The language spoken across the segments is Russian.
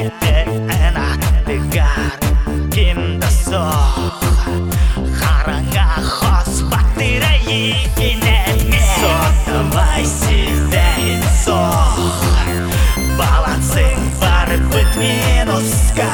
Митена бегар Киндасо Харанга хос Батыра егине Сотовай себе инсо Балансың бар бит минуска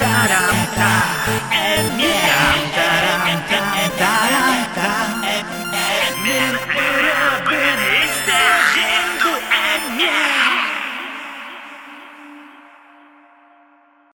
Ta-da-da